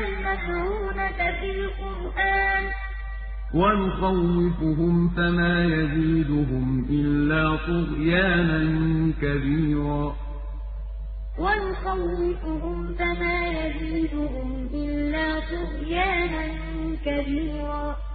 الْمَلْعُونَةَ فِي الْقُرْآنِ ۚ. وَنُخَوِّفُهُمْ فَمَا يَزِيدُهُمْ إِلَّا طُغْيَانًا كَبِيرًا. وَنُخَوِّفُهُمْ فَمَا يَزِيدُهُمْ إِلَّا طُغْيَانًا كَبِيرًا.